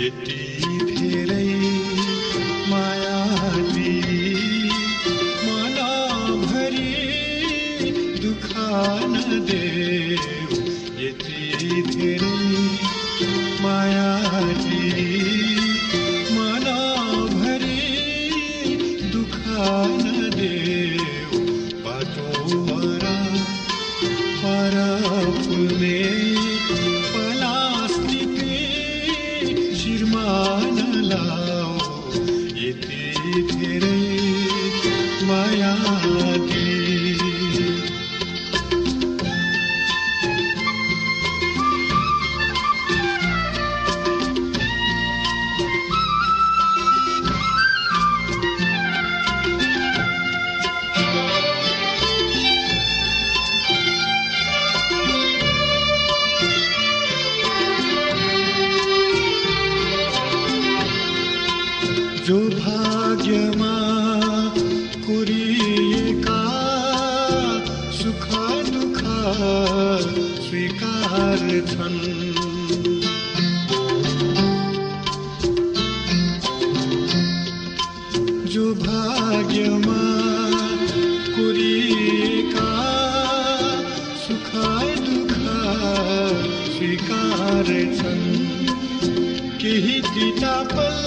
यति धेरै माया मनाभरि दुःख नदे यति धेरै माया जो भाग्यमा कुरिएका सुख दुःख स्वीकार छन् जो भाग्यमा कुरिएका सुख दुःख स्वीकार छन् केही तिता पल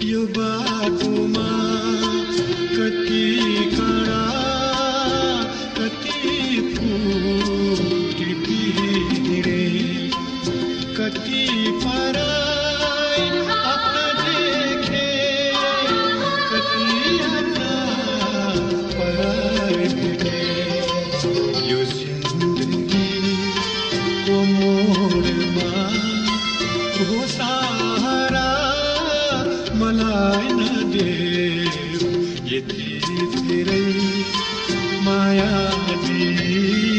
Yo ba tu ma मलाई नदेऊ यति धेरै माया दिए